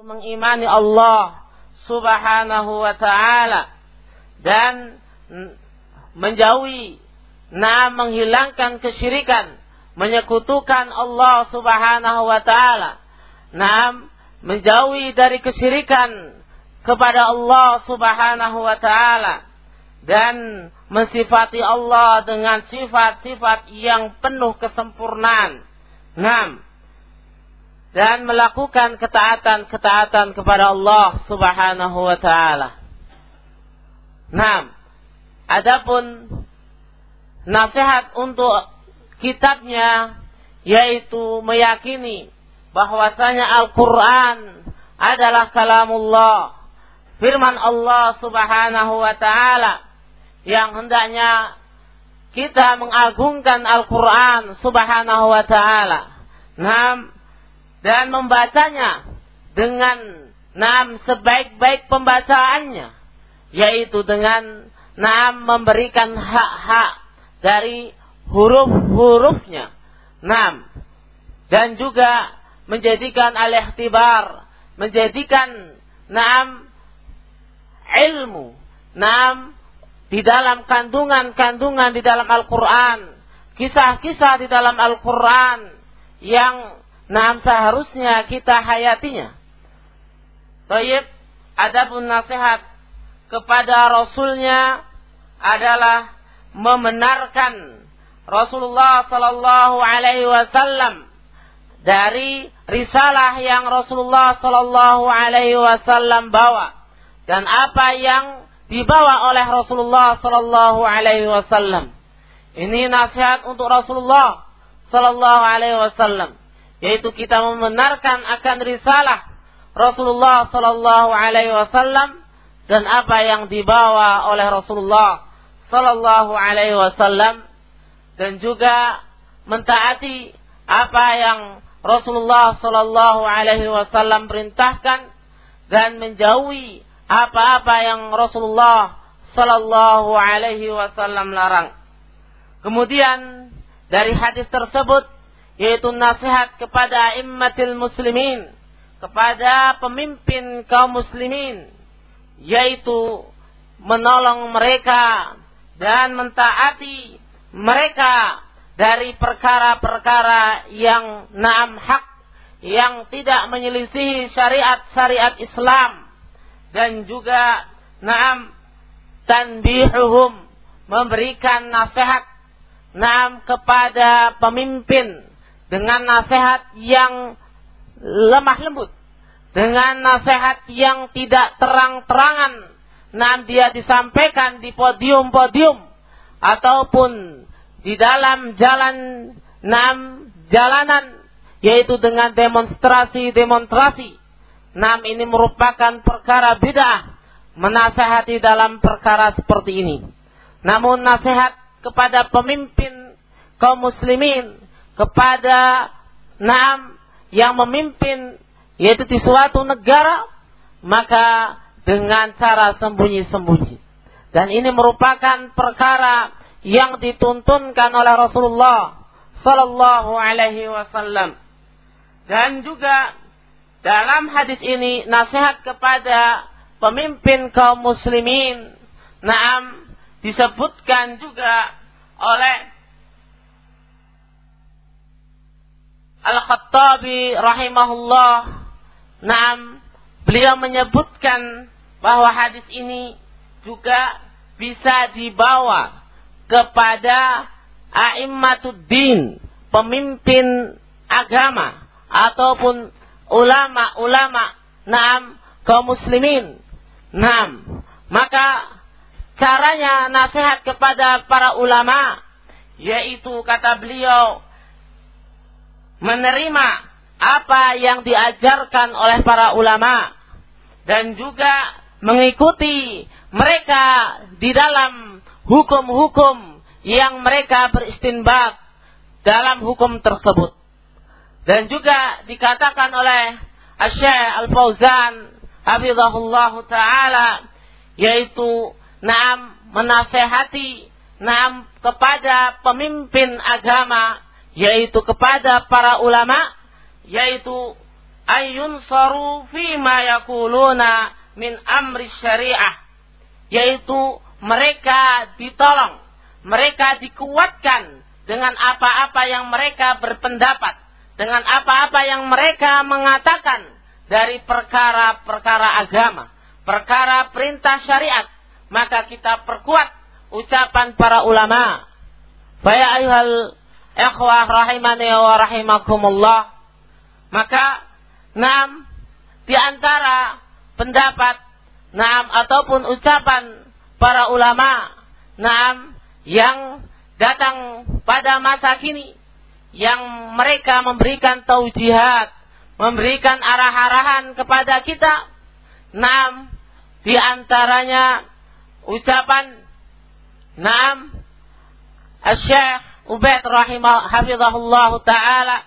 mengimani Allah Subhanahu wa taala dan menjauhi nah menghilangkan kesyirikan menyekutukan Allah Subhanahu wa taala nah menjauhi dari kesyirikan kepada Allah Subhanahu wa taala dan mensifati Allah dengan sifat-sifat yang penuh kesempurnaan. 6. Dan melakukan ketaatan-ketaatan kepada Allah Subhanahu wa taala. 6. Adapun nasihat untuk kitabnya yaitu meyakini bahwasanya Al-Qur'an adalah kalamullah firman Allah Subhanahu wa taala yang hendaknya kita mengagungkan Al-Qur'an Subhanahu wa taala. Nam dan membacanya dengan nam sebaik-baik pembacaannya yaitu dengan nam memberikan hak-hak dari huruf-hurufnya. Nam dan juga menjadikan al-ihtibar, menjadikan nam ilmu. Nam di dalam kandungan-kandungan di dalam Al-Quran, kisah-kisah di dalam Al-Quran yang nam seharusnya kita hayatinya. Taib, adapun nasihat kepada Rasulnya adalah membenarkan Rasulullah Sallallahu Alaihi Wasallam dari risalah yang Rasulullah Sallallahu Alaihi Wasallam bawa dan apa yang dibawa oleh Rasulullah sallallahu alaihi wasallam. Ini nasihat untuk Rasulullah sallallahu alaihi wasallam, yaitu kita membenarkan akan risalah Rasulullah sallallahu alaihi wasallam dan apa yang dibawa oleh Rasulullah sallallahu alaihi wasallam dan juga mentaati apa yang Rasulullah sallallahu alaihi wasallam perintahkan dan menjauhi apa-apa yang Rasulullah Sallallahu Alaihi Wasallam larang. Kemudian dari hadis tersebut yaitu nasihat kepada immatil muslimin kepada pemimpin kaum muslimin yaitu menolong mereka dan mentaati mereka dari perkara-perkara yang naam hak yang tidak menyelisihi syariat-syariat Islam dan juga naam tanbihuhum memberikan nasihat naam kepada pemimpin dengan nasihat yang lemah lembut. Dengan nasihat yang tidak terang-terangan. Naam dia disampaikan di podium-podium. Ataupun di dalam jalan naam jalanan. Yaitu dengan demonstrasi-demonstrasi. Nam ini merupakan perkara bid'ah. Menasehati dalam perkara seperti ini. Namun nasihat kepada pemimpin kaum muslimin kepada nam yang memimpin yaitu di suatu negara maka dengan cara sembunyi-sembunyi. Dan ini merupakan perkara yang dituntunkan oleh Rasulullah sallallahu alaihi wasallam. Dan juga dalam hadis ini nasihat kepada pemimpin kaum muslimin. Naam disebutkan juga oleh Al-Khattabi rahimahullah. Naam beliau menyebutkan bahwa hadis ini juga bisa dibawa kepada a'imatuddin, pemimpin agama ataupun ulama-ulama Naam kaum muslimin Naam maka caranya nasihat kepada para ulama yaitu kata beliau menerima apa yang diajarkan oleh para ulama dan juga mengikuti mereka di dalam hukum-hukum yang mereka beristinbat dalam hukum tersebut. Dan juga dikatakan oleh Syekh Al-Fauzan hafizahullah taala yaitu naam menasehati naam kepada pemimpin agama yaitu kepada para ulama yaitu ayunsaru ma yakuluna min amri syariah yaitu mereka ditolong mereka dikuatkan dengan apa-apa yang mereka berpendapat dengan apa-apa yang mereka mengatakan dari perkara-perkara agama perkara perintah syariat. Maka kita perkuat ucapan para ulama. Faya ayuhal ikhwah rahimani wa rahimakumullah maka Naam, di antara pendapat Naam ataupun ucapan para ulama Naam yang datang pada masa kini yang mereka memberikan taujihat, memberikan arah-arahan kepada kita. Naam, di antaranya ucapan Naam Asy-Syaikh Ubaid rahimah hafizahullah taala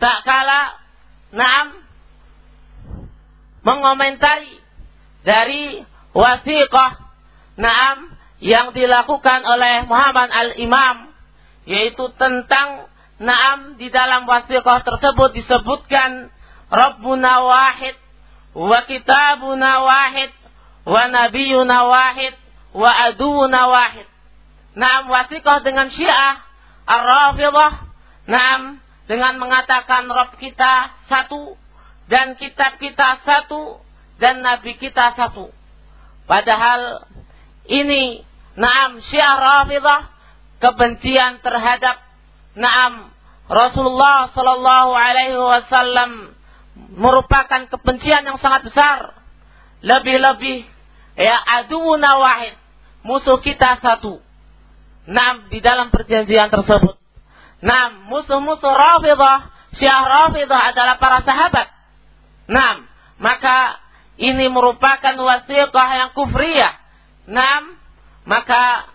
tak kala Naam mengomentari dari wasiqah Naam yang dilakukan oleh Muhammad al-Imam yaitu tentang Naam di dalam wasiqah tersebut disebutkan Rabbuna wahid wa kitabuna wahid wa nabiyuna wahid wa aduna wahid. Naam wasiqah dengan Syiah Ar-Rafidhah Naam dengan mengatakan Rob kita satu dan kitab kita satu dan nabi kita satu. Padahal ini naam syiah rafidah kebencian terhadap naam Rasulullah sallallahu alaihi wasallam merupakan kebencian yang sangat besar. Lebih-lebih ya aduna wahid, musuh kita satu. Naam di dalam perjanjian tersebut. Nah, musuh-musuh Rafidah, Syiah Rafidah adalah para sahabat. Nah, maka ini merupakan wasiqah yang kufriyah. Nah, maka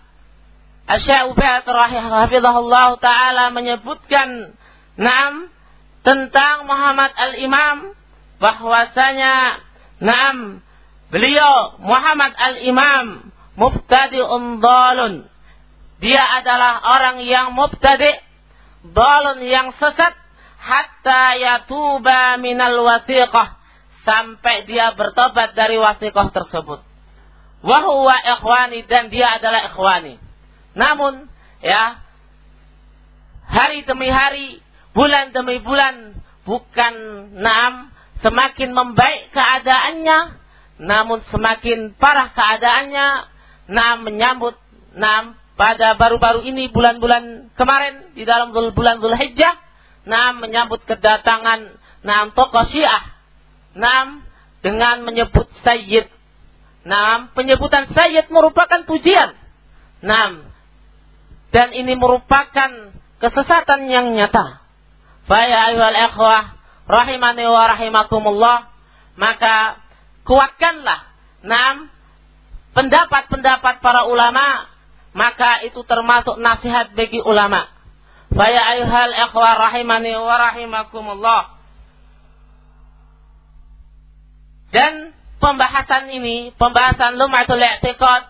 Ubaid rahimahullah taala menyebutkan Naam tentang Muhammad al-Imam bahwasanya Naam beliau Muhammad al-Imam mubtadi'un dalun. Dia adalah orang yang mubtadi' dalun yang sesat hatta yatuba minal wasiqah sampai dia bertobat dari wasiqah tersebut. Wahuwa ikhwani dan dia adalah ikhwani. Namun ya hari demi hari, bulan demi bulan bukan naam semakin membaik keadaannya, namun semakin parah keadaannya, naam menyambut naam pada baru-baru ini bulan-bulan kemarin di dalam bulan Zulhijjah Nam menyambut kedatangan Nam tokoh Syiah. Nam dengan menyebut Sayyid. Nam penyebutan Sayyid merupakan pujian. Nam dan ini merupakan kesesatan yang nyata. Faya ikhwah rahimani wa rahimakumullah maka kuatkanlah Nam pendapat-pendapat para ulama maka itu termasuk nasihat bagi ulama. Faya ayuhal ikhwa rahimani wa rahimakumullah. Dan pembahasan ini, pembahasan lumatul i'tiqad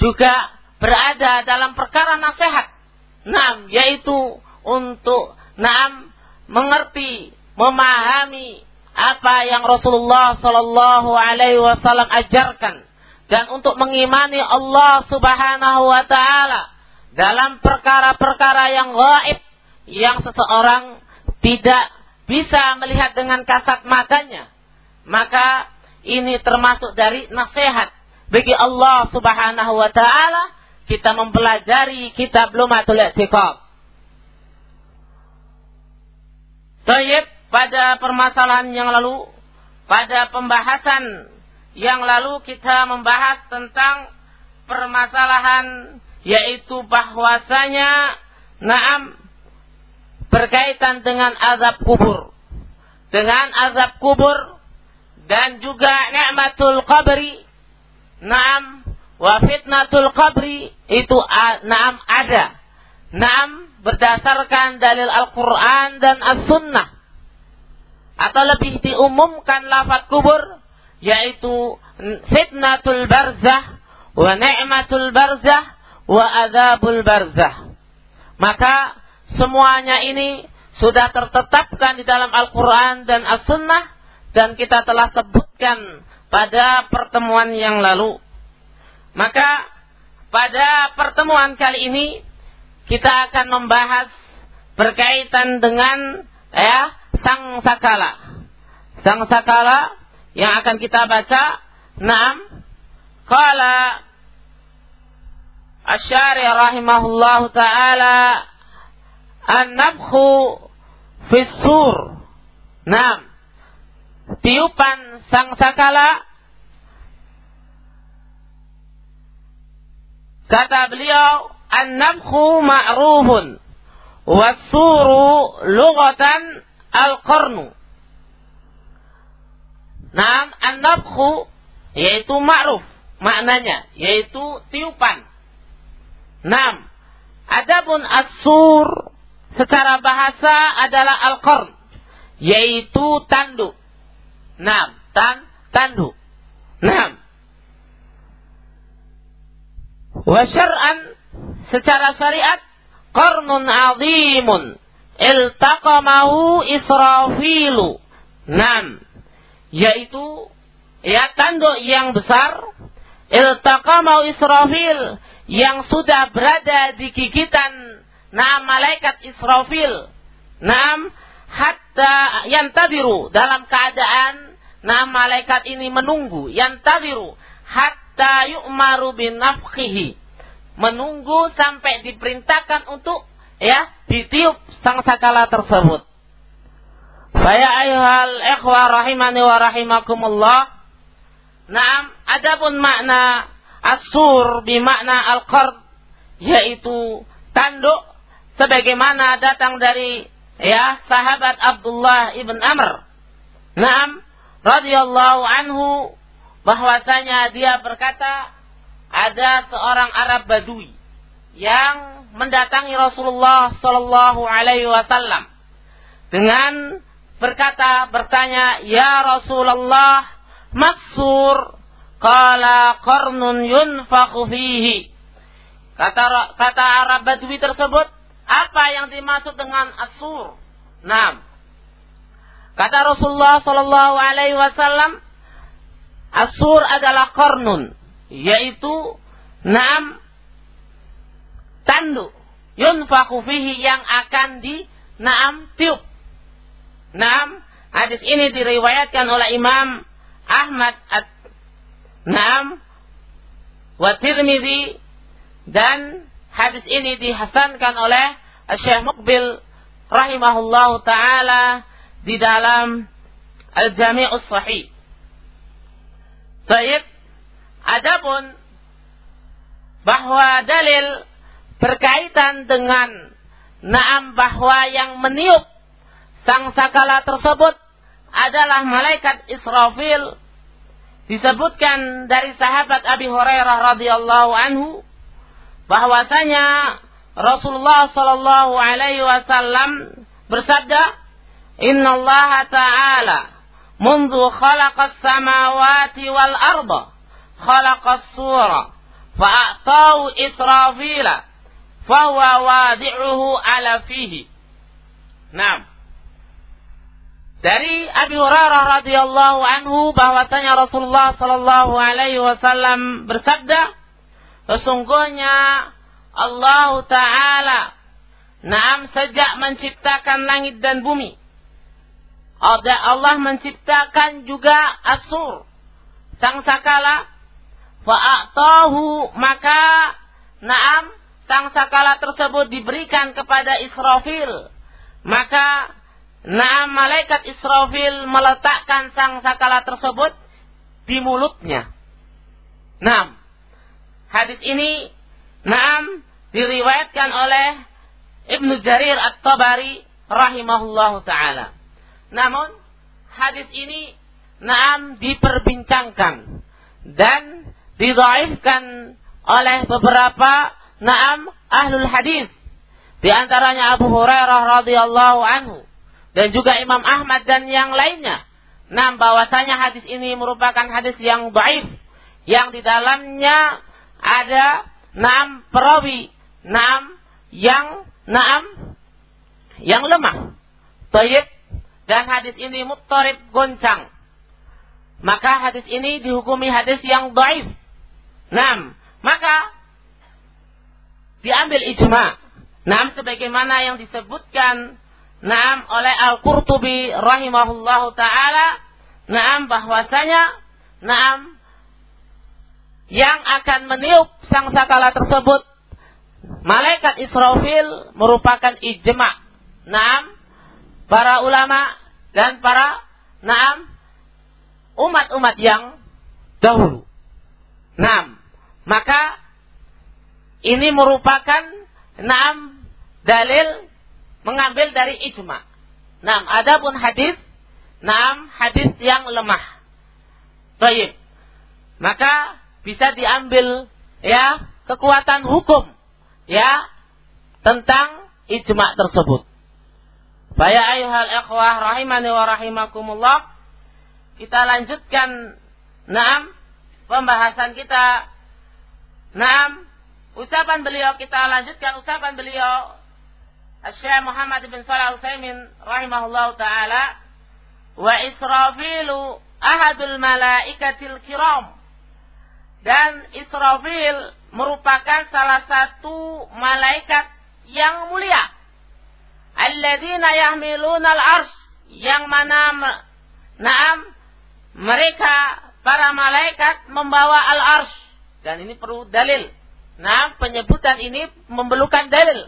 juga berada dalam perkara nasihat. Naam, yaitu untuk naam mengerti, memahami apa yang Rasulullah Sallallahu Alaihi Wasallam ajarkan dan untuk mengimani Allah Subhanahu wa taala dalam perkara-perkara yang gaib yang seseorang tidak bisa melihat dengan kasat matanya maka ini termasuk dari nasihat bagi Allah Subhanahu wa taala kita mempelajari kitab Lumatul I'tiqad. Tayyib pada permasalahan yang lalu pada pembahasan yang lalu kita membahas tentang permasalahan yaitu bahwasanya naam berkaitan dengan azab kubur. Dengan azab kubur dan juga nikmatul qabri. Naam wa fitnatul qabri itu naam ada. Naam berdasarkan dalil Al-Qur'an dan As-Sunnah. Atau lebih diumumkan lafaz kubur yaitu fitnatul barzah wa ni'matul barzah wa azabul barzah. Maka semuanya ini sudah tertetapkan di dalam Al-Quran dan As-Sunnah dan kita telah sebutkan pada pertemuan yang lalu. Maka pada pertemuan kali ini kita akan membahas berkaitan dengan ya sang sakala. Sang sakala yang akan kita baca. Naam. Qala Asyari rahimahullahu taala an-nabkhu Fisur. Nah, tiupan sang sakala kata beliau an-nabkhu ma'rufun wasuru lughatan al-qarnu. Nah, an-nabkhu yaitu ma'ruf maknanya yaitu tiupan. Nah, adapun as-sur secara bahasa adalah al-qarn yaitu tanduk. Nam, tan tanduk. Nam. Wa syar'an secara syariat qarnun azimun iltaqamahu Israfilu. Nam. Yaitu ya tanduk yang besar iltaqamahu Israfil yang sudah berada di gigitan Naam malaikat Israfil. Naam hatta yantadiru dalam keadaan naam malaikat ini menunggu yantadiru hatta yu'maru binafkhihi. Menunggu sampai diperintahkan untuk ya ditiup sang sakala tersebut. Faya ayuhal ikhwa rahimani wa rahimakumullah. Naam, adapun makna asur bimakna al-qard yaitu tanduk sebagaimana datang dari ya sahabat Abdullah ibn Amr. Naam, radhiyallahu anhu bahwasanya dia berkata ada seorang Arab Badui yang mendatangi Rasulullah Shallallahu Alaihi Wasallam dengan berkata bertanya ya Rasulullah maksur kala qarnun yunfakhu fihi kata kata Arab Badui tersebut apa yang dimaksud dengan asur? Nah, kata Rasulullah Shallallahu Alaihi Wasallam, asur adalah kornun, yaitu enam tanduk yunfaku fihi yang akan di naam tiup. Naam, hadis ini diriwayatkan oleh Imam Ahmad at Naam wa Tirmidzi dan hadis ini dihasankan oleh Syekh Mukbil rahimahullahu taala di dalam Al-Jami'us Sahih. Baik, adapun bahwa dalil berkaitan dengan naam bahwa yang meniup sang sakala tersebut adalah malaikat Israfil disebutkan dari sahabat Abi Hurairah radhiyallahu anhu bahwasanya Rasulullah Shallallahu Alaihi Wasallam bersabda, Inna Allah Taala منذ خلق السماوات والأرض خلق الصورة فأعطاه إسرافيل فهو وادعه على فيه نعم dari Abi Hurairah radhiyallahu anhu bahwasanya Rasulullah sallallahu alaihi wasallam bersabda sesungguhnya Allah Ta'ala Naam sejak menciptakan langit dan bumi. Allah menciptakan juga Asur. Sang sakala. Fa'atahu maka Naam sang sakala tersebut diberikan kepada Israfil. Maka Naam malaikat Israfil meletakkan sang sakala tersebut di mulutnya. Naam. Hadis ini Naam diriwayatkan oleh Ibnu Jarir At-Tabari rahimahullahu taala. Namun hadis ini naam diperbincangkan dan didhaifkan oleh beberapa naam ahlul hadis di antaranya Abu Hurairah radhiyallahu anhu dan juga Imam Ahmad dan yang lainnya. Nah, bahwasanya hadis ini merupakan hadis yang baik yang di dalamnya ada Naam perawi, naam yang naam yang lemah. Tayyib dan hadis ini muttarib goncang. Maka hadis ini dihukumi hadis yang dhaif. Nam, maka diambil ijma. Nam sebagaimana yang disebutkan Naam oleh Al-Qurtubi rahimahullahu taala, naam bahwasanya naam yang akan meniup sang sakala tersebut malaikat Israfil merupakan ijma. Naam para ulama dan para naam umat-umat yang dahulu. Naam, maka ini merupakan naam dalil mengambil dari ijma. Nah, adapun hadis, nah hadis yang lemah. Baik. Maka bisa diambil ya kekuatan hukum ya tentang ijma tersebut. Faya ayuhal ikhwah rahimani wa rahimakumullah. Kita lanjutkan Naam pembahasan kita. Naam ucapan beliau kita lanjutkan ucapan beliau Syekh Muhammad bin Shalih Al-Utsaimin rahimahullah taala wa Israfilu ahadul malaikatil kiram. Dan Israfil merupakan salah satu malaikat yang mulia. Alladzina yahmiluna al-arsy yang mana naam mereka para malaikat membawa al-arsy dan ini perlu dalil. Nah penyebutan ini memerlukan dalil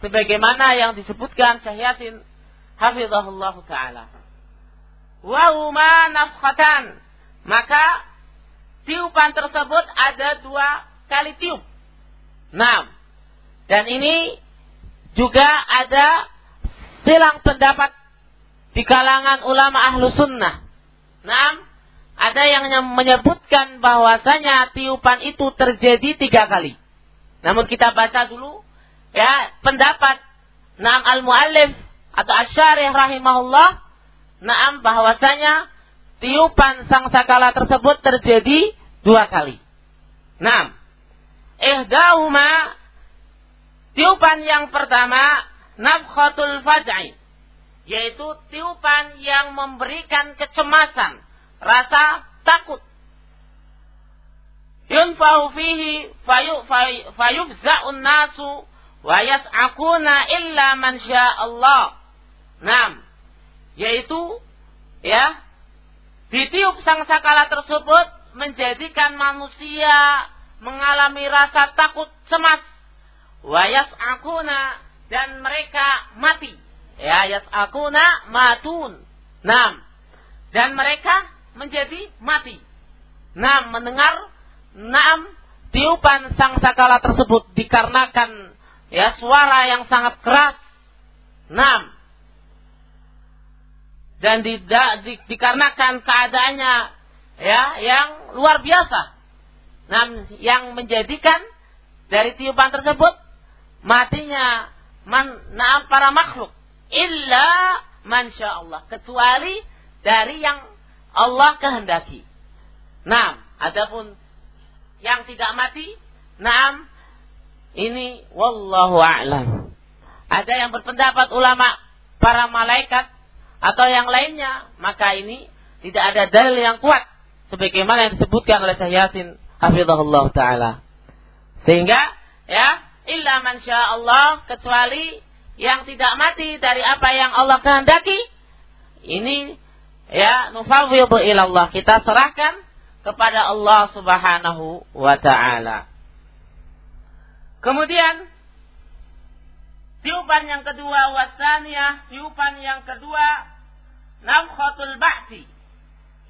sebagaimana yang disebutkan Syekh Yasin hafizahullah taala. Wa huma nafkhatan. Maka tiupan tersebut ada dua kali tiup. Nah, dan ini juga ada silang pendapat di kalangan ulama ahlu sunnah. Nah, ada yang menyebutkan bahwasanya tiupan itu terjadi tiga kali. Namun kita baca dulu ya pendapat Naam al-Muallif atau Asyarih rahimahullah Naam bahwasanya tiupan sang sakala tersebut terjadi dua kali. Naam. Ihdahuma tiupan yang pertama nafkhatul faj'i yaitu tiupan yang memberikan kecemasan, rasa takut. Yunfahu fihi fayufza'un nasu wa yas'akuna illa man Allah. Nam, yaitu ya ditiup sang sakala tersebut menjadikan manusia mengalami rasa takut cemas. Wa yas'akuna dan mereka mati. Ya yas'akuna matun. Nam dan mereka menjadi mati. Nam mendengar nam tiupan sang sakala tersebut dikarenakan ya suara yang sangat keras. Enam. Dan di, di, dikarenakan keadaannya ya yang luar biasa. Enam yang menjadikan dari tiupan tersebut matinya man, nah, para makhluk illa mansya Allah kecuali dari yang Allah kehendaki. Nah, adapun yang tidak mati, nah ini wallahu a'lam. Ada yang berpendapat ulama para malaikat atau yang lainnya, maka ini tidak ada dalil yang kuat sebagaimana yang disebutkan oleh Syekh Yasin hafizahullah taala. Sehingga ya, illa man Allah kecuali yang tidak mati dari apa yang Allah kehendaki ini ya nufawwidhu ilallah kita serahkan kepada Allah Subhanahu wa taala. Kemudian tiupan yang kedua wasaniyah, tiupan yang kedua nafkhatul ba'ti.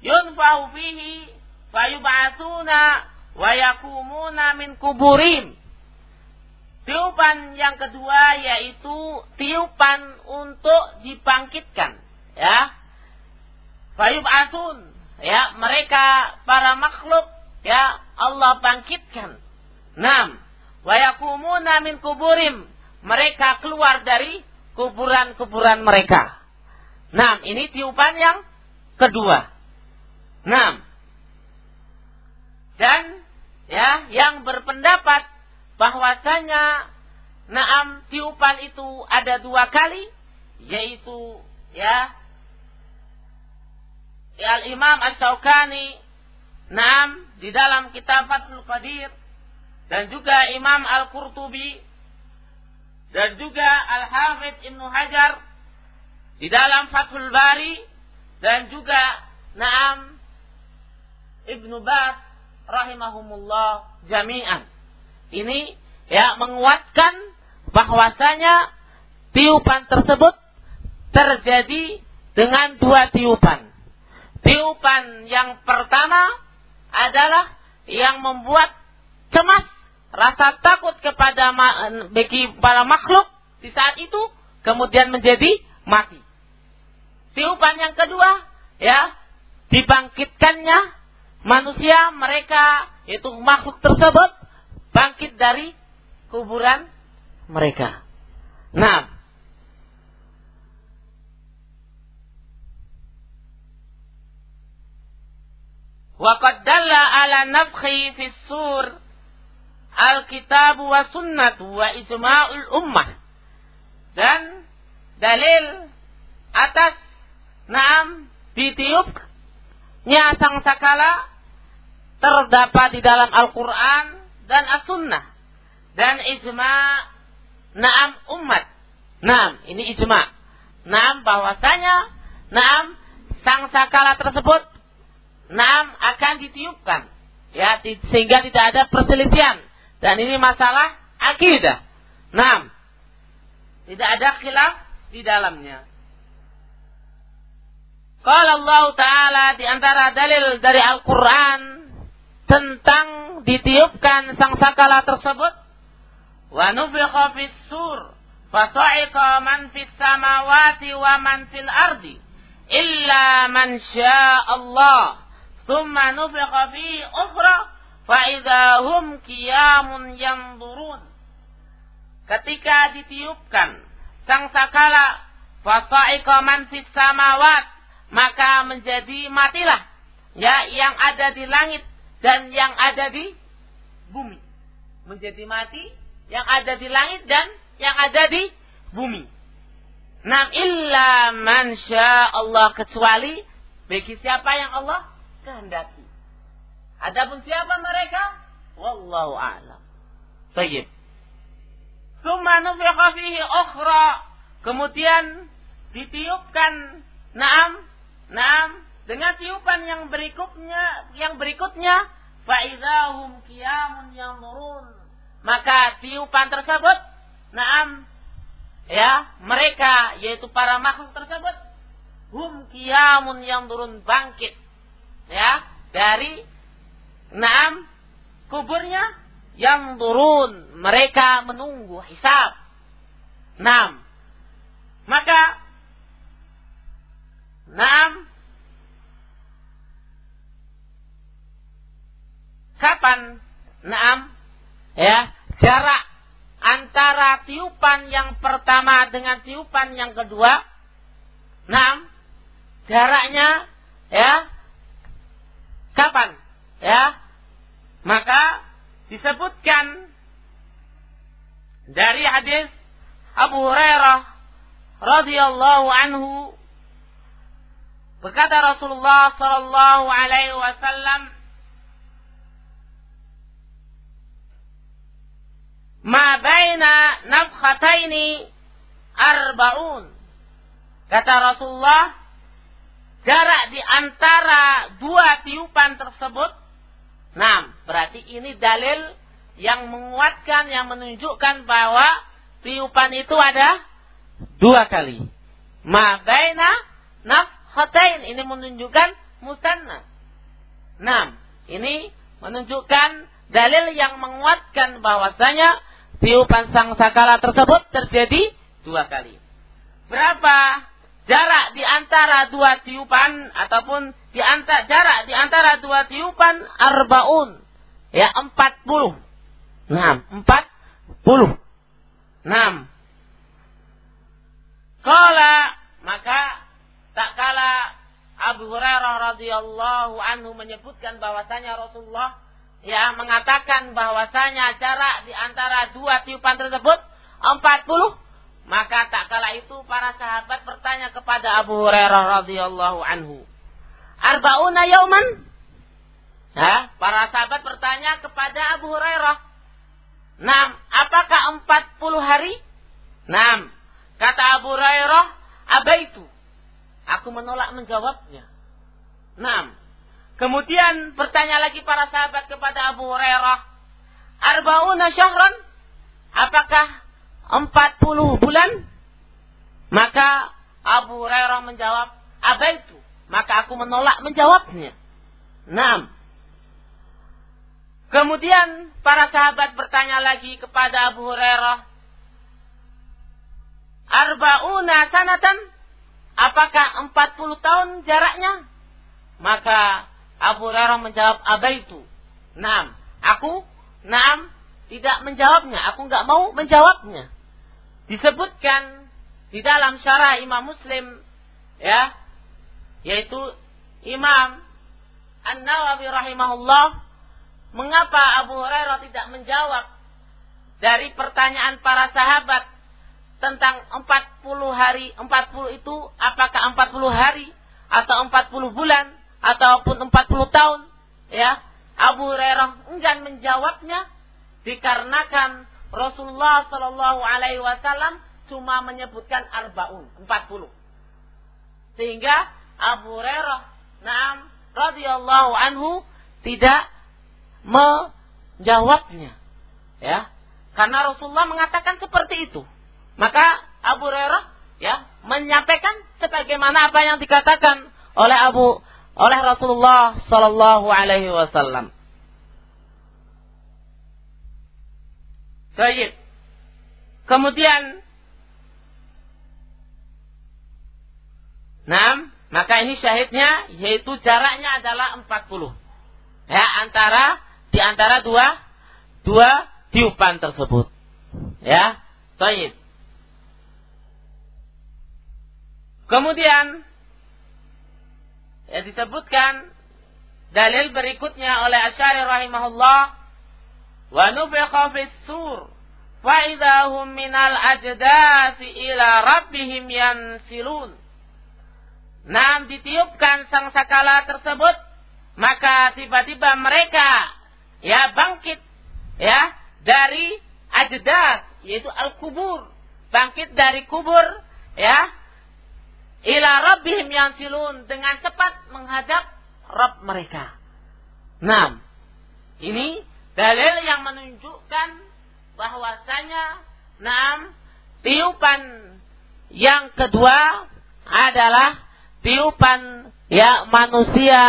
Yunfahu fihi fayub'atsuna wa yakumuna min kuburim. Tiupan yang kedua yaitu tiupan untuk dibangkitkan, ya. Fayub'atsun, ya, mereka para makhluk ya Allah bangkitkan. Min kuburim. Mereka keluar dari kuburan-kuburan mereka. Nah, ini tiupan yang kedua. Nah, dan ya yang berpendapat bahwasanya naam tiupan itu ada dua kali yaitu ya ya Al-Imam Asy-Syaukani Naam di dalam kitab Fathul Qadir dan juga Imam Al-Qurtubi dan juga Al-Hafidh Ibnu Hajar di dalam Fathul Bari dan juga Naam Ibnu Bas rahimahumullah jami'an. Ini ya menguatkan bahwasanya tiupan tersebut terjadi dengan dua tiupan. Tiupan yang pertama adalah yang membuat cemas, rasa takut kepada bagi para makhluk di saat itu kemudian menjadi mati. Tiupan yang kedua ya dibangkitkannya manusia mereka yaitu makhluk tersebut bangkit dari kuburan mereka. Nah, Waqad dalla ala nafkhi fi sur al-kitab wa sunnah wa ijma'ul ummah. Dan dalil atas naam ditiupnya sang sakala terdapat di dalam Al-Quran dan As-Sunnah dan ijma naam umat. Naam, ini ijma. Naam bahwasanya naam sang sakala tersebut Naam akan ditiupkan. Ya, sehingga tidak ada perselisihan. Dan ini masalah akidah. Naam. Tidak ada khilaf di dalamnya. Kalau Allah Ta'ala di antara dalil dari Al-Quran tentang ditiupkan sang sakala tersebut. Wa nufiqa fis sur. Fasa'iqa man fis samawati wa man fil ardi. Illa man Allah. Thumma nufiqa fi ukhra fa hum qiyamun yanzurun. Ketika ditiupkan sang sakala fasa'iqa man samawat maka menjadi matilah ya yang ada di langit dan yang ada di bumi. Menjadi mati yang ada di langit dan yang ada di bumi. Nam illa man Allah kecuali bagi siapa yang Allah kehendaki. Adapun siapa mereka? Wallahu a'lam. Baik. Summa nufiqa fihi ukhra. Kemudian ditiupkan naam, naam dengan tiupan yang berikutnya, yang berikutnya faizahum qiyamun yanzurun. Maka tiupan tersebut naam ya, mereka yaitu para makhluk tersebut hum qiyamun turun bangkit ya dari enam kuburnya yang turun. Mereka menunggu hisab. Enam maka enam kapan? Enam ya. Jarak antara tiupan yang pertama dengan tiupan yang kedua. Enam jaraknya ya. Kapan? Ya. Maka disebutkan dari hadis Abu Hurairah radhiyallahu anhu berkata Rasulullah sallallahu alaihi wasallam ma baina nafkhataini arbaun kata Rasulullah jarak di antara dua tiupan tersebut. Nah, berarti ini dalil yang menguatkan, yang menunjukkan bahwa tiupan itu ada dua kali. Ma baina nafhatain ini menunjukkan musanna. Nah, ini menunjukkan dalil yang menguatkan bahwasanya tiupan sang sakala tersebut terjadi dua kali. Berapa jarak di antara dua tiupan ataupun di antara jarak di antara dua tiupan arbaun. Ya empat puluh. Enam. Empat puluh. Enam. Kala maka tak kala Abu Hurairah radhiyallahu anhu menyebutkan bahwasanya Rasulullah ya mengatakan bahwasanya jarak di antara dua tiupan tersebut empat puluh Maka tak kala itu para sahabat bertanya kepada Abu Hurairah radhiyallahu anhu. Arba'una yauman? Ya, para sahabat bertanya kepada Abu Hurairah. Nam, apakah 40 hari? Nam, kata Abu Hurairah, abaitu. Aku menolak menjawabnya. Nam. Kemudian bertanya lagi para sahabat kepada Abu Hurairah. Arba'una syahran? Apakah 40 bulan? Maka Abu Hurairah menjawab, abaitu. Maka aku menolak menjawabnya. Nam. Kemudian para sahabat bertanya lagi kepada Abu Hurairah. Arba'una sanatan? Apakah 40 tahun jaraknya? Maka Abu Hurairah menjawab abaitu. Nam. Aku? Nam. Tidak menjawabnya. Aku nggak mau menjawabnya. Disebutkan di dalam syarah Imam Muslim. Ya. Yaitu Imam An-Nawawi rahimahullah Mengapa Abu Hurairah tidak menjawab dari pertanyaan para sahabat tentang 40 hari, 40 itu apakah 40 hari atau 40 bulan ataupun 40 tahun? Ya, Abu Hurairah enggan menjawabnya dikarenakan Rasulullah Shallallahu Alaihi Wasallam cuma menyebutkan arbaun 40. Sehingga Abu Hurairah, naam radhiyallahu anhu tidak menjawabnya. Ya. Karena Rasulullah mengatakan seperti itu. Maka Abu Hurairah ya menyampaikan sebagaimana apa yang dikatakan oleh Abu oleh Rasulullah sallallahu alaihi wasallam. Baik. Kemudian Nah, maka ini syahidnya yaitu jaraknya adalah 40. Ya, antara di antara dua dua tiupan tersebut. Ya, baik. Kemudian ya disebutkan dalil berikutnya oleh Asy'ari rahimahullah wa nufikha fis sur fa idahum minal ajdasi ila rabbihim yansilun. Nam ditiupkan sang sakala tersebut maka tiba-tiba mereka ya bangkit ya dari ajdad yaitu al-kubur bangkit dari kubur ya ila rabbihim silun dengan cepat menghadap Rabb mereka. Nah, ini dalil yang menunjukkan bahwasanya enam tiupan yang kedua adalah tiupan ya manusia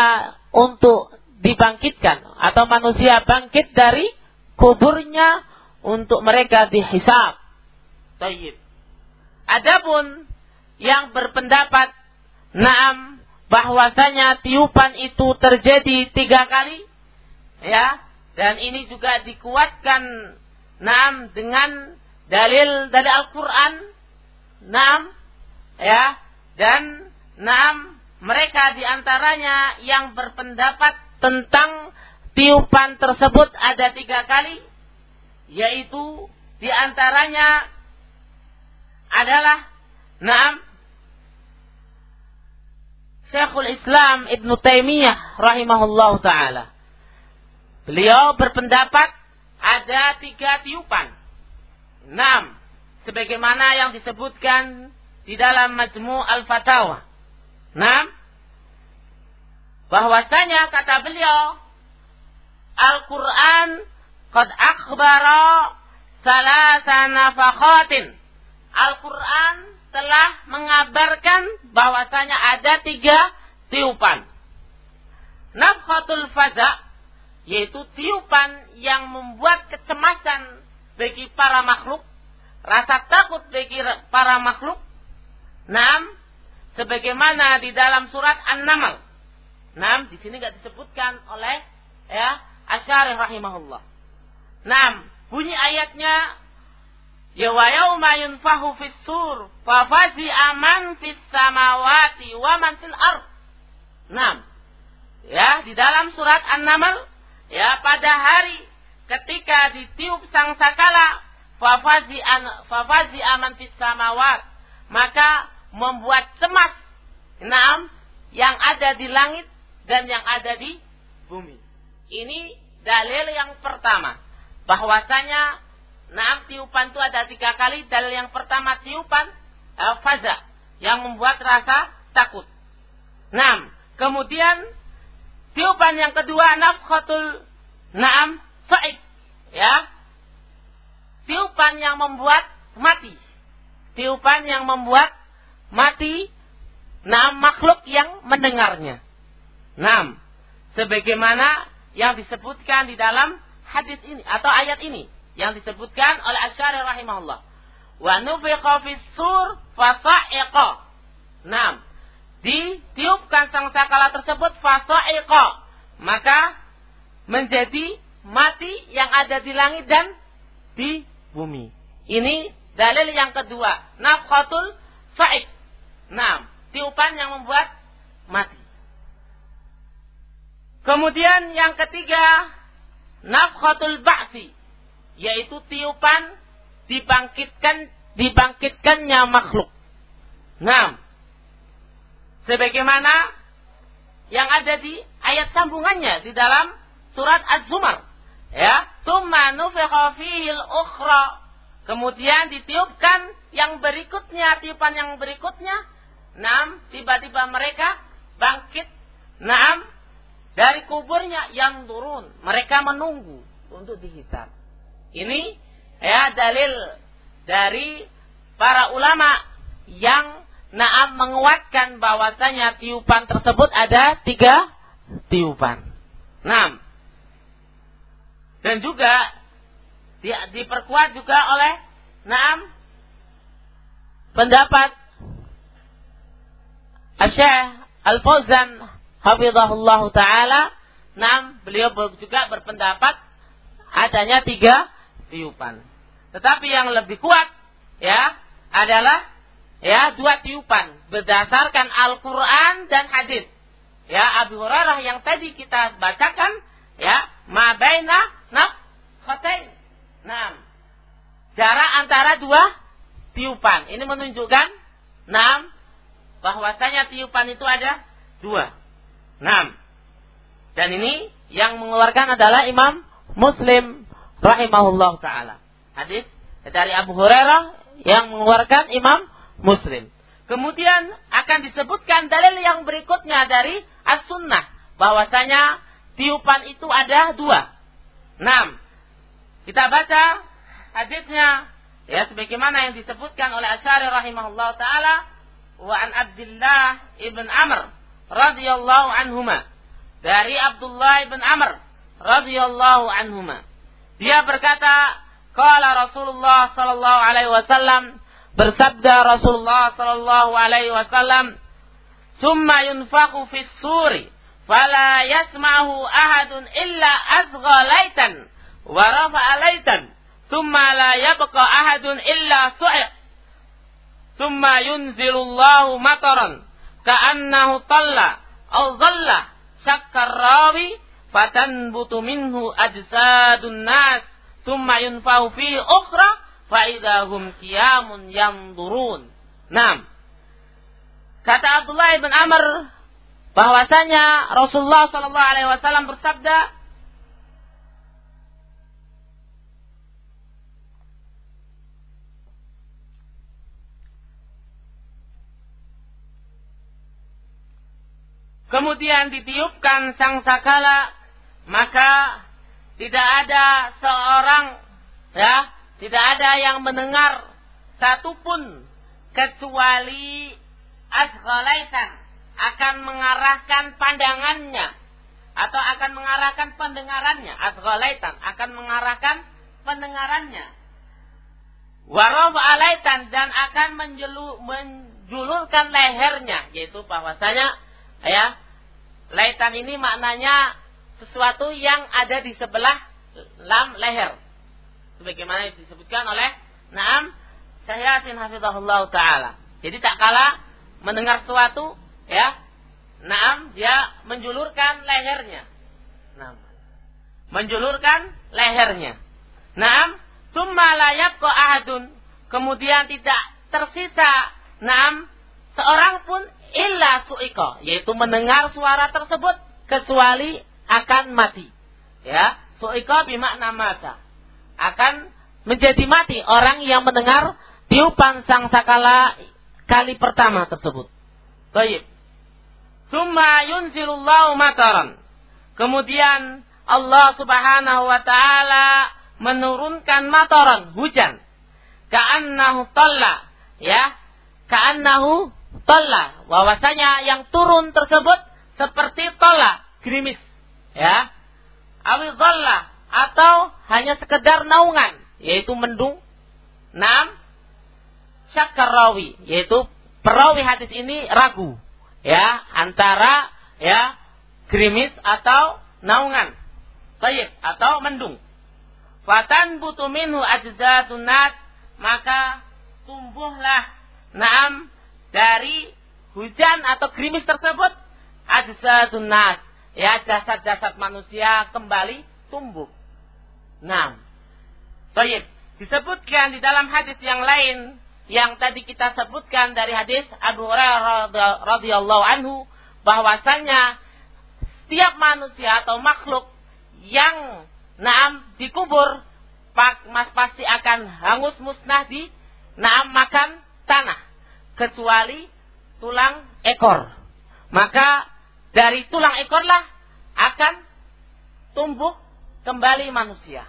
untuk dibangkitkan atau manusia bangkit dari kuburnya untuk mereka dihisab. Tayyib. Adapun yang berpendapat naam bahwasanya tiupan itu terjadi tiga kali ya dan ini juga dikuatkan naam dengan dalil dari Al-Qur'an naam ya dan naam mereka di antaranya yang berpendapat tentang tiupan tersebut ada tiga kali, yaitu di antaranya adalah Naam Syekhul Islam Ibn Taimiyah rahimahullah taala. Beliau berpendapat ada tiga tiupan. Enam. Sebagaimana yang disebutkan di dalam Majmu' Al-Fatawa. Enam bahwasanya kata beliau Al-Qur'an qad akhbara salasa nafakhatin. Al-Qur'an telah mengabarkan bahwasanya ada tiga tiupan. Nafkhatul faza yaitu tiupan yang membuat kecemasan bagi para makhluk, rasa takut bagi para makhluk. Nam, sebagaimana di dalam surat An-Naml Nah, di sini nggak disebutkan oleh ya Asy'ari rahimahullah. Nah, bunyi ayatnya Ya wa yauma yunfahu fis sur fa fazi aman fis samawati wa man fil ard. Nah, ya di dalam surat An-Naml ya pada hari ketika ditiup sang sakala fafazi an fafazi aman fis samawat maka membuat cemas enam yang ada di langit dan yang ada di bumi. Ini dalil yang pertama bahwasanya enam tiupan itu ada tiga kali. Dalil yang pertama tiupan uh, faza yang membuat rasa takut. Enam. Kemudian tiupan yang kedua nafkhatul naam sa'id. Ya. Tiupan yang membuat mati. Tiupan yang membuat mati Nah, makhluk yang mendengarnya. Nah, sebagaimana yang disebutkan di dalam hadis ini atau ayat ini yang disebutkan oleh Asy'ari rahimahullah. Wa nufiqa fis sur fasa'iqa. Nah, ditiupkan sangkakala tersebut fasa'iqa. Maka menjadi mati yang ada di langit dan di bumi. Ini dalil yang kedua, nafkhatul sa'iq. Nah, tiupan yang membuat mati. Kemudian yang ketiga, nafkhatul ba'si, yaitu tiupan dibangkitkan dibangkitkannya makhluk. Nah, sebagaimana yang ada di ayat sambungannya di dalam surat Az-Zumar. Ya, tsumma nufikha fihil ukhra. Kemudian ditiupkan yang berikutnya, tiupan yang berikutnya Naam, tiba-tiba mereka bangkit. Naam, dari kuburnya yang turun. Mereka menunggu untuk dihisab. Ini ya dalil dari para ulama yang naam menguatkan bahwasanya tiupan tersebut ada tiga tiupan. Naam. Dan juga di, diperkuat juga oleh naam pendapat Syekh Al-Fauzan hafizahullah taala Nam, beliau juga berpendapat adanya tiga tiupan. Tetapi yang lebih kuat ya adalah ya dua tiupan berdasarkan Al-Qur'an dan hadis. Ya, Abu Hurairah yang tadi kita bacakan ya, ma baina nafkhatain. Nah, jarak antara dua tiupan. Ini menunjukkan enam bahwasanya tiupan itu ada dua. Enam. Dan ini yang mengeluarkan adalah Imam Muslim rahimahullah taala. Hadis dari Abu Hurairah yang mengeluarkan Imam Muslim. Kemudian akan disebutkan dalil yang berikutnya dari As-Sunnah bahwasanya tiupan itu ada dua. Enam. Kita baca hadisnya ya sebagaimana yang disebutkan oleh Asy'ari rahimahullah taala wa an Abdullah ibn Amr radhiyallahu anhuma. Dari Abdullah ibn Amr radhiyallahu anhuma. Dia berkata qala Rasulullah sallallahu alaihi wasallam bersabda Rasulullah sallallahu alaihi wasallam summa yunfaqu fis suri fala yasma'hu ahadun illa azgha laitan wa rafa'a laitan thumma la yabqa ahadun illa su'iq Thumma yunzilullahu mataran ka'annahu talla aw dhalla syakkar rawi fatanbutu minhu ajsadun nas thumma yunfahu fi ukhra fa idahum qiyamun yanzurun. Naam. Kata Abdullah bin Amr bahwasanya Rasulullah sallallahu alaihi wasallam bersabda kemudian ditiupkan sang sakala, maka tidak ada seorang ya, tidak ada yang mendengar satupun kecuali asghalaitan akan mengarahkan pandangannya atau akan mengarahkan pendengarannya. Asghalaitan akan mengarahkan pendengarannya. Warob alaitan dan akan menjulu, menjulurkan lehernya yaitu bahwasanya ya Laitan ini maknanya sesuatu yang ada di sebelah lam leher. Sebagaimana disebutkan oleh Naam Syahyasin hafizahullah taala. Jadi tak kala mendengar sesuatu ya, Naam dia menjulurkan lehernya. Naam. Menjulurkan lehernya. Naam Summa layak ko ahadun. Kemudian tidak tersisa enam seorang pun illa suiko. Yaitu mendengar suara tersebut. Kecuali akan mati. Ya. Suiko bimakna mata. Akan menjadi mati orang yang mendengar tiupan sang sakala kali pertama tersebut. Baik. Summa yunzilullahu mataran. Kemudian Allah Subhanahu wa taala menurunkan mataran, hujan. Ka'annahu talla, ya. Ka'annahu talla. Bahwasanya yang turun tersebut seperti talla, gerimis, ya. Awi atau hanya sekedar naungan, yaitu mendung. Enam, syakar rawi, yaitu perawi hadis ini ragu, ya, antara ya gerimis atau naungan. Tayyib atau mendung. Fatan butu minhu ajzatun nat maka tumbuhlah naam dari hujan atau gerimis tersebut ajzatun nas ya jasad-jasad manusia kembali tumbuh. Nah, Tayyib disebutkan di dalam hadis yang lain yang tadi kita sebutkan dari hadis Abu Hurairah radhiyallahu anhu bahwasanya setiap manusia atau makhluk yang naam dikubur mas pasti akan hangus musnah di naam makan tanah kecuali tulang ekor maka dari tulang ekorlah akan tumbuh kembali manusia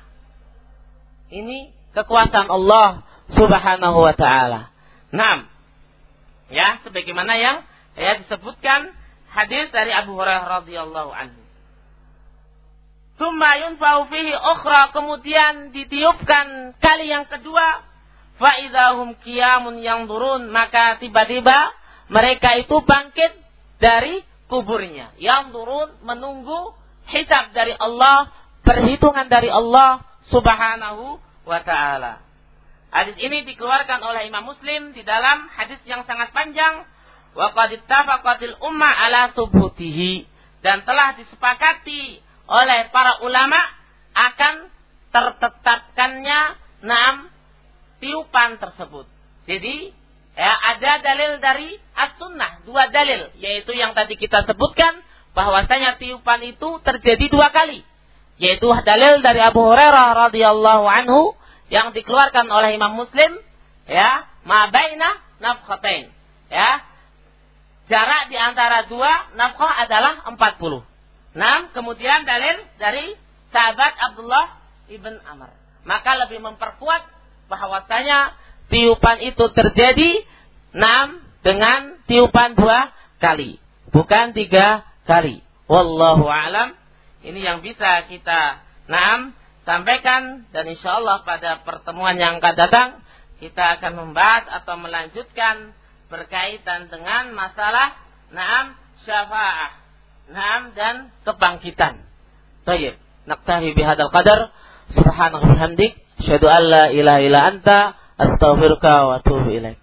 ini kekuasaan Allah Subhanahu wa taala. Naam. Ya, sebagaimana yang ya disebutkan hadis dari Abu Hurairah radhiyallahu anhu. Tsumma yunfa'u fihi ukhra kemudian ditiupkan kali yang kedua fa idzahum qiyamun yanzurun maka tiba-tiba mereka itu bangkit dari kuburnya. Yang turun menunggu hisab dari Allah perhitungan dari Allah Subhanahu wa taala. Hadis ini dikeluarkan oleh Imam Muslim di dalam hadis yang sangat panjang. Wa qad umma ala subutihi dan telah disepakati oleh para ulama akan tertetapkannya. Enam tiupan tersebut. Jadi ya, ada dalil dari as-sunnah, dua dalil yaitu yang tadi kita sebutkan bahwasanya tiupan itu terjadi dua kali. Yaitu dalil dari Abu Hurairah radhiyallahu anhu yang dikeluarkan oleh Imam Muslim ya ma baina nafkhatain ya. Jarak di antara dua nafkah adalah 40 nah kemudian dalil dari sahabat Abdullah ibn Amr. Maka lebih memperkuat bahwasanya tiupan itu terjadi enam dengan tiupan dua kali bukan tiga kali wallahu alam ini yang bisa kita enam sampaikan dan insya Allah pada pertemuan yang akan datang kita akan membahas atau melanjutkan berkaitan dengan masalah naam syafa'ah, naam dan kebangkitan. Baik, naktahi bihadzal qadar. Subhanallahi wa bihamdik, asyhadu an la ilaha illa anta, astaghfiruka wa atubu ilaik.